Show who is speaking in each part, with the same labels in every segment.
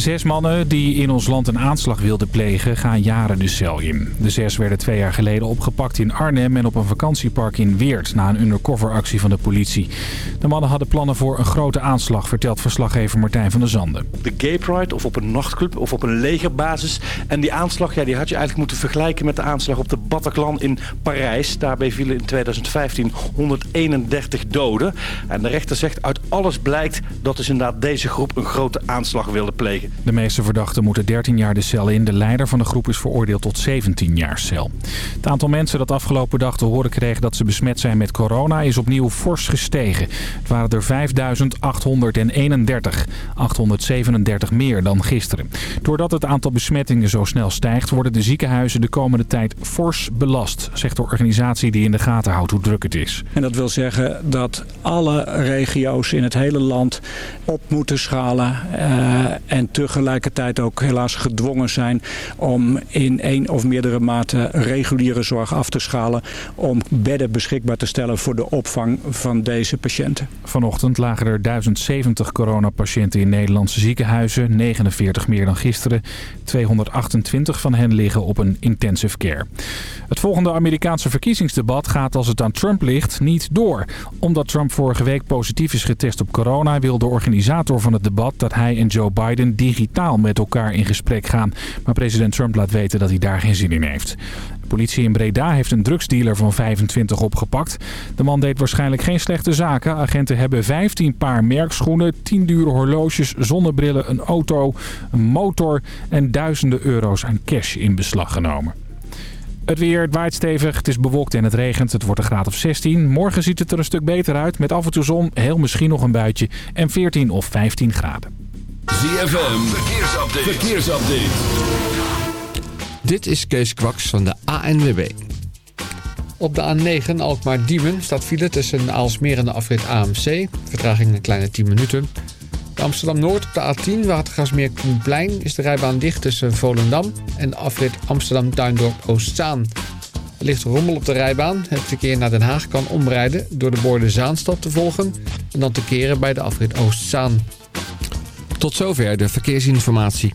Speaker 1: Zes mannen die in ons land een aanslag wilden plegen gaan jaren de cel in. De zes werden twee jaar geleden opgepakt in Arnhem en op een vakantiepark in Weert... na een undercoveractie van de politie. De mannen hadden plannen voor een grote aanslag, vertelt verslaggever Martijn van der Zanden.
Speaker 2: De Gay Pride of op een nachtclub of op een legerbasis. En die aanslag ja, die had je eigenlijk moeten vergelijken met de aanslag op de Bataclan in Parijs. Daarbij vielen in 2015 131 doden. En de rechter zegt uit alles blijkt dat dus inderdaad deze groep een grote aanslag wilde plegen.
Speaker 1: De meeste verdachten moeten 13 jaar de cel in. De leider van de groep is veroordeeld tot 17 jaar cel. Het aantal mensen dat afgelopen dag te horen kreeg dat ze besmet zijn met corona is opnieuw fors gestegen. Het waren er 5.831, 837 meer dan gisteren. Doordat het aantal besmettingen zo snel stijgt worden de ziekenhuizen de komende tijd fors belast, zegt de organisatie die in de gaten houdt hoe druk het is.
Speaker 3: En dat wil zeggen dat alle regio's in het hele land op moeten schalen uh, en tegelijkertijd ook helaas gedwongen zijn om in één of meerdere maten reguliere zorg af te schalen om bedden beschikbaar te stellen voor de opvang van deze patiënten.
Speaker 1: Vanochtend lagen er 1070 coronapatiënten in Nederlandse ziekenhuizen, 49 meer dan gisteren. 228 van hen liggen op een intensive care. Het volgende Amerikaanse verkiezingsdebat gaat als het aan Trump ligt niet door. Omdat Trump vorige week positief is getest op corona wil de organisator van het debat dat hij en Joe Biden digitaal met elkaar in gesprek gaan. Maar president Trump laat weten dat hij daar geen zin in heeft. Politie in Breda heeft een drugsdealer van 25 opgepakt. De man deed waarschijnlijk geen slechte zaken. Agenten hebben 15 paar merkschoenen, 10 dure horloges, zonnebrillen, een auto, een motor en duizenden euro's aan cash in beslag genomen. Het weer, het waait stevig, het is bewolkt en het regent. Het wordt een graad of 16. Morgen ziet het er een stuk beter uit. Met af en toe zon, heel misschien nog een buitje. En 14 of 15 graden.
Speaker 4: ZFM, verkeersupdate.
Speaker 5: Dit is Kees Kwaks van de ANWB. Op de A9 Alkmaar-Diemen staat file tussen Aalsmeer en de afrit AMC. Vertraging een kleine 10 minuten. Amsterdam-Noord op de A10 Watergasmeer-Koenplein is de rijbaan dicht tussen Volendam en de afrit Amsterdam-Tuindorp-Oostzaan. Er ligt rommel op de rijbaan. Het verkeer naar Den Haag kan omrijden door de borden Zaanstad te volgen en dan te keren bij de afrit Oostzaan. Tot zover de verkeersinformatie.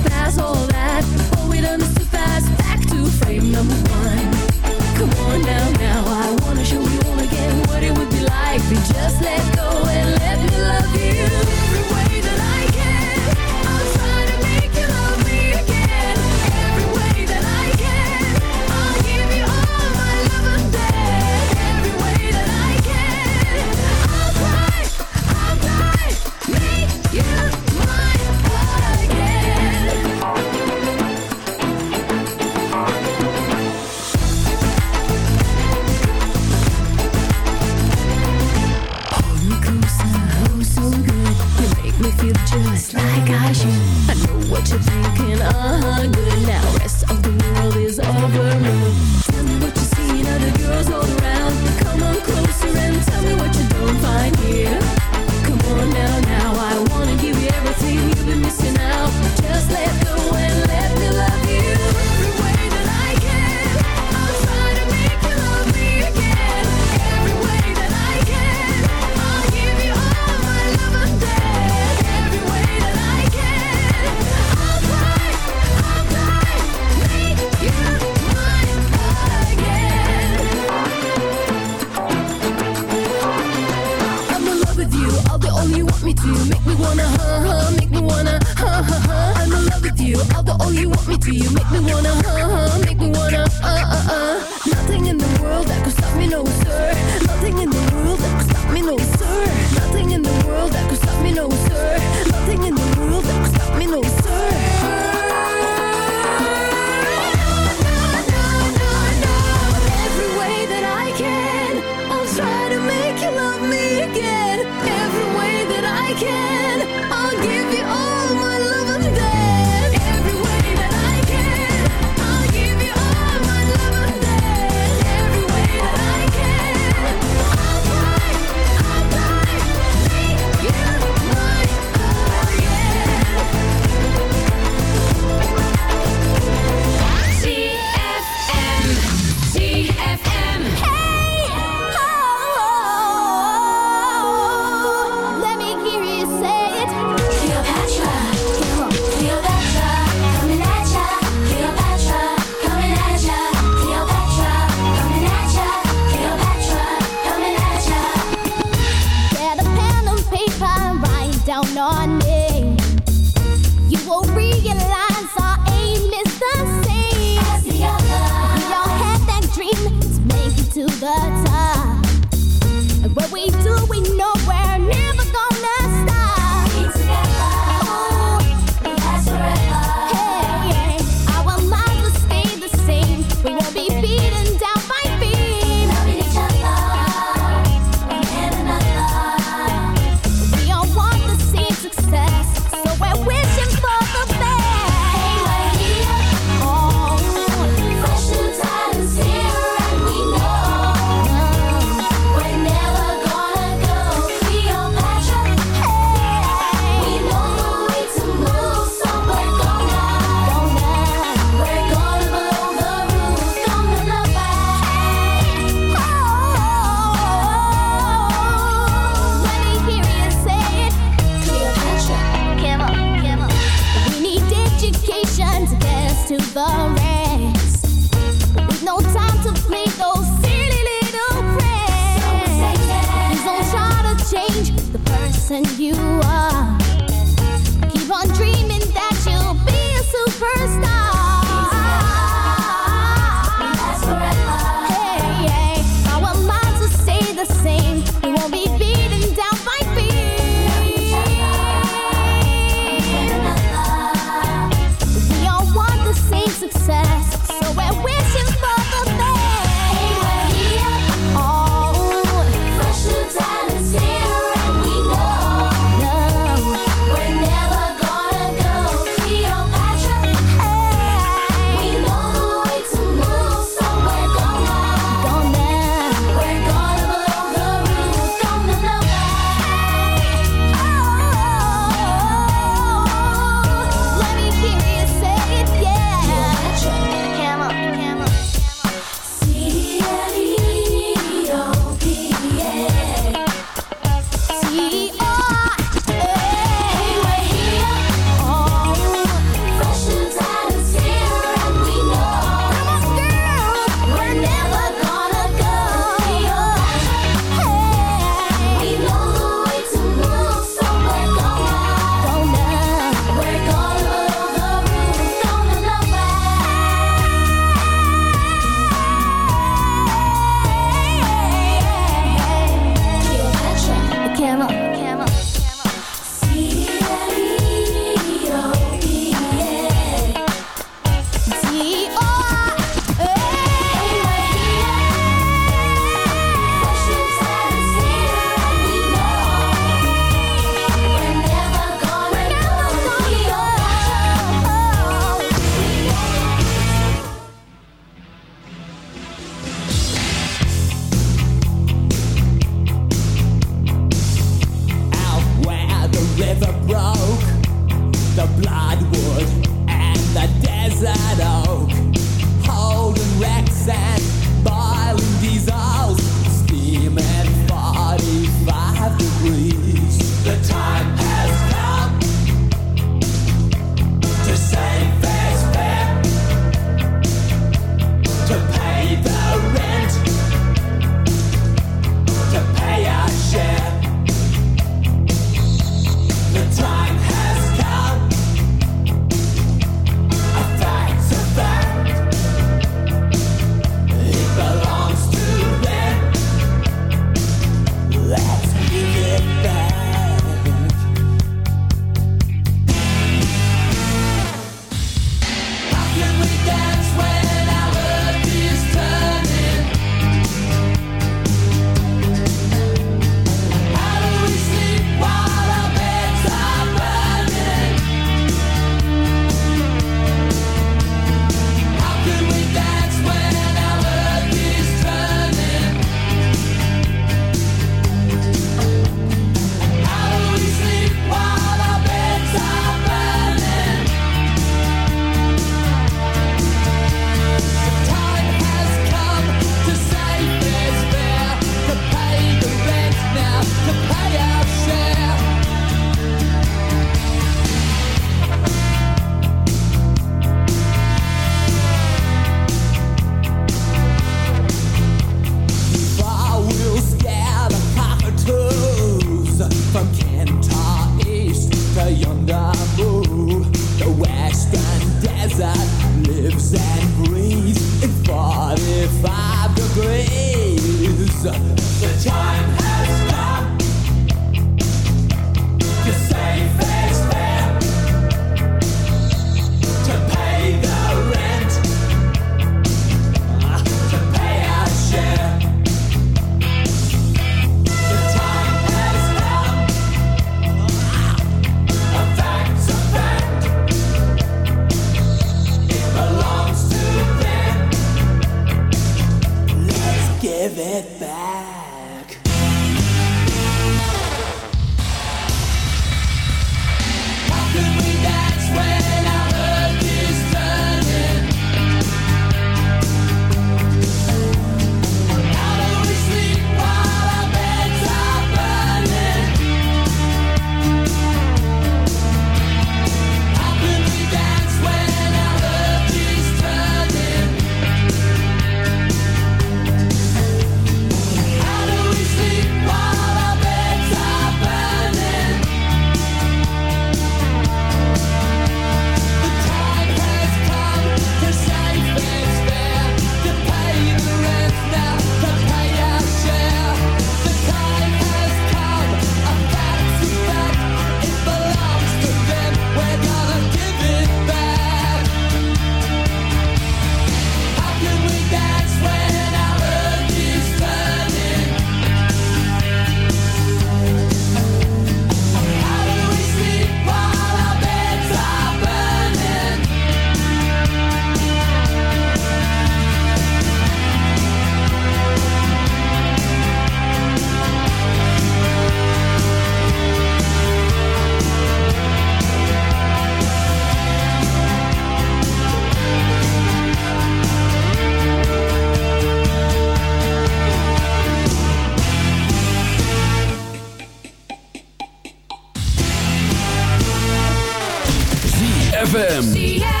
Speaker 6: ZFM.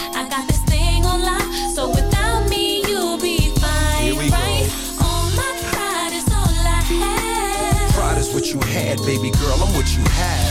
Speaker 6: You had, Pride is all I have.
Speaker 7: Pride is what you had, baby girl, I'm what you have.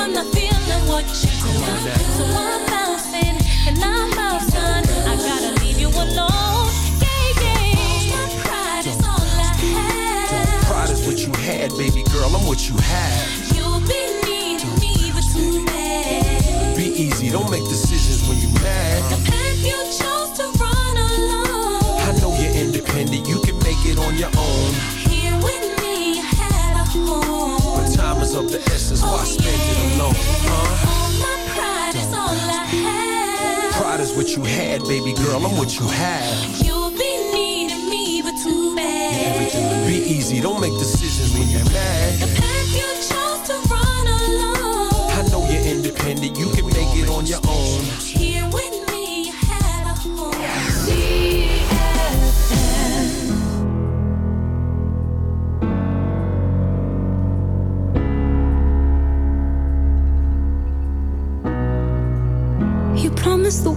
Speaker 6: I know you came, I'm not feeling what you do. So I'm bouncing and I'm son. I gotta leave you alone. Yeah, yeah. My pride is all I have.
Speaker 7: Pride is what you had, baby girl, I'm what you have.
Speaker 6: You'll be needing me, but too bad.
Speaker 7: Be easy, don't make decisions when you're mad.
Speaker 6: The path you chose to run alone.
Speaker 7: I know you're independent, you can make it on your own.
Speaker 6: Here with me, you had a home.
Speaker 7: But time is of the essence, why spend it alone, huh?
Speaker 6: All my pride is all I have.
Speaker 7: Pride is what you had, baby girl, I'm what you have.
Speaker 6: You'll be needing me, but too bad.
Speaker 7: Be easy, don't make decisions when you're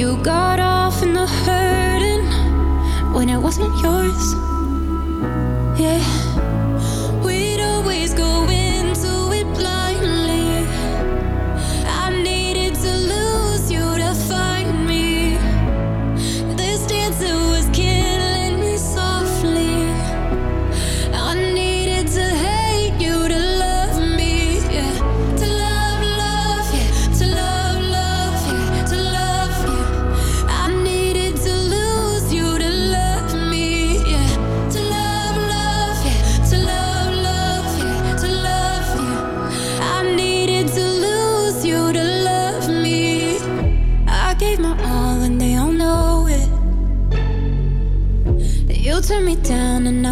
Speaker 8: You got off in the hurting when it wasn't yours. Yeah,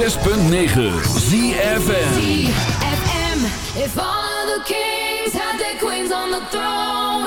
Speaker 4: 106.9 ZFM
Speaker 6: If all the kings had their queens on the throne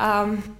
Speaker 9: Um,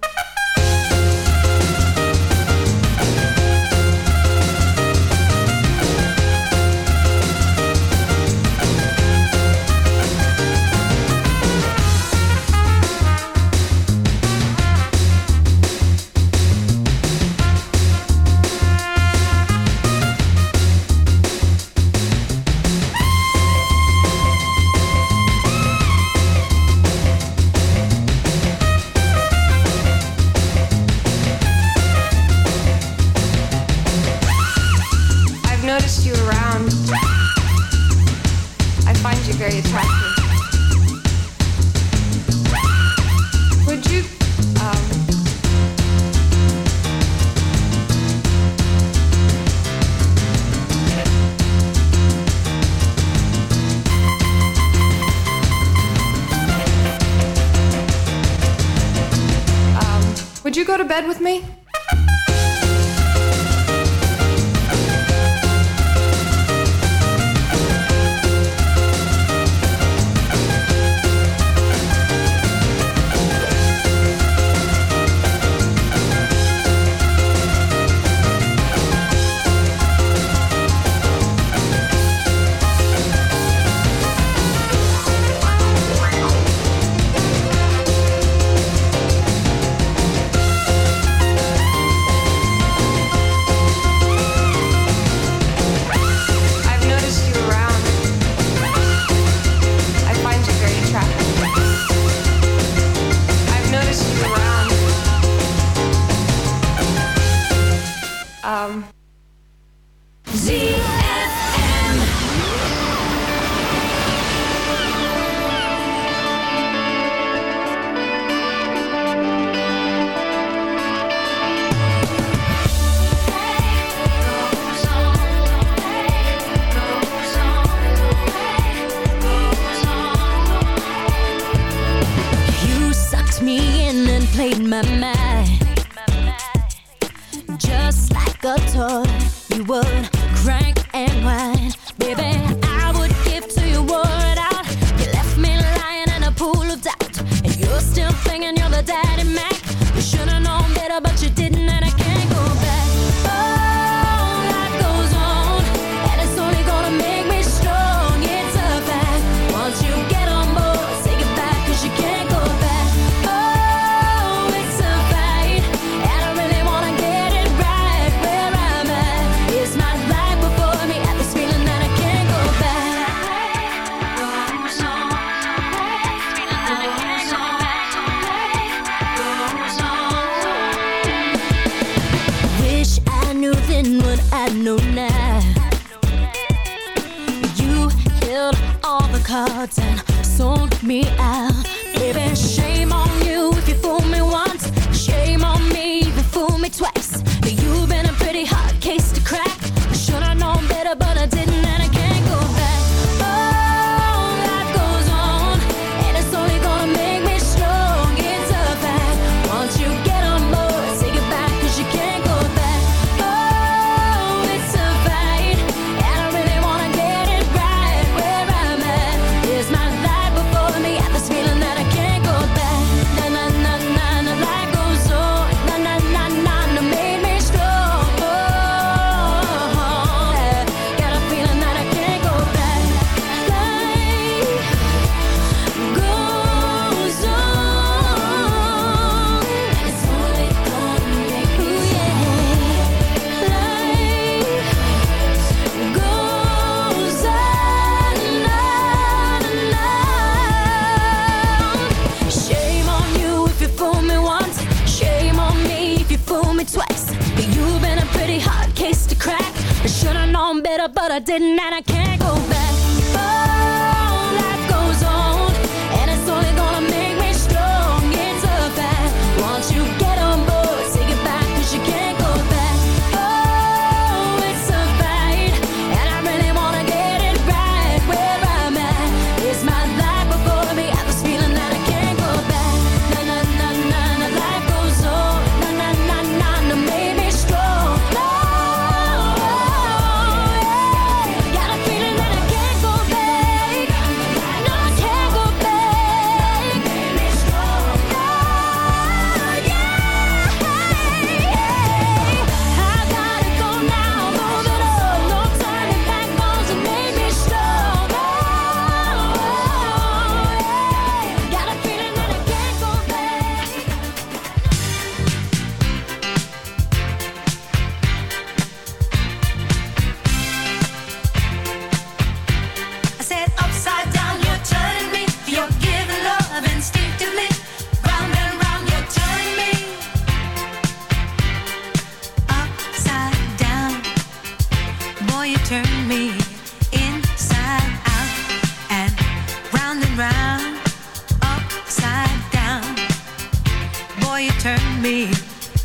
Speaker 9: me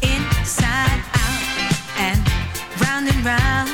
Speaker 10: inside out and round and round.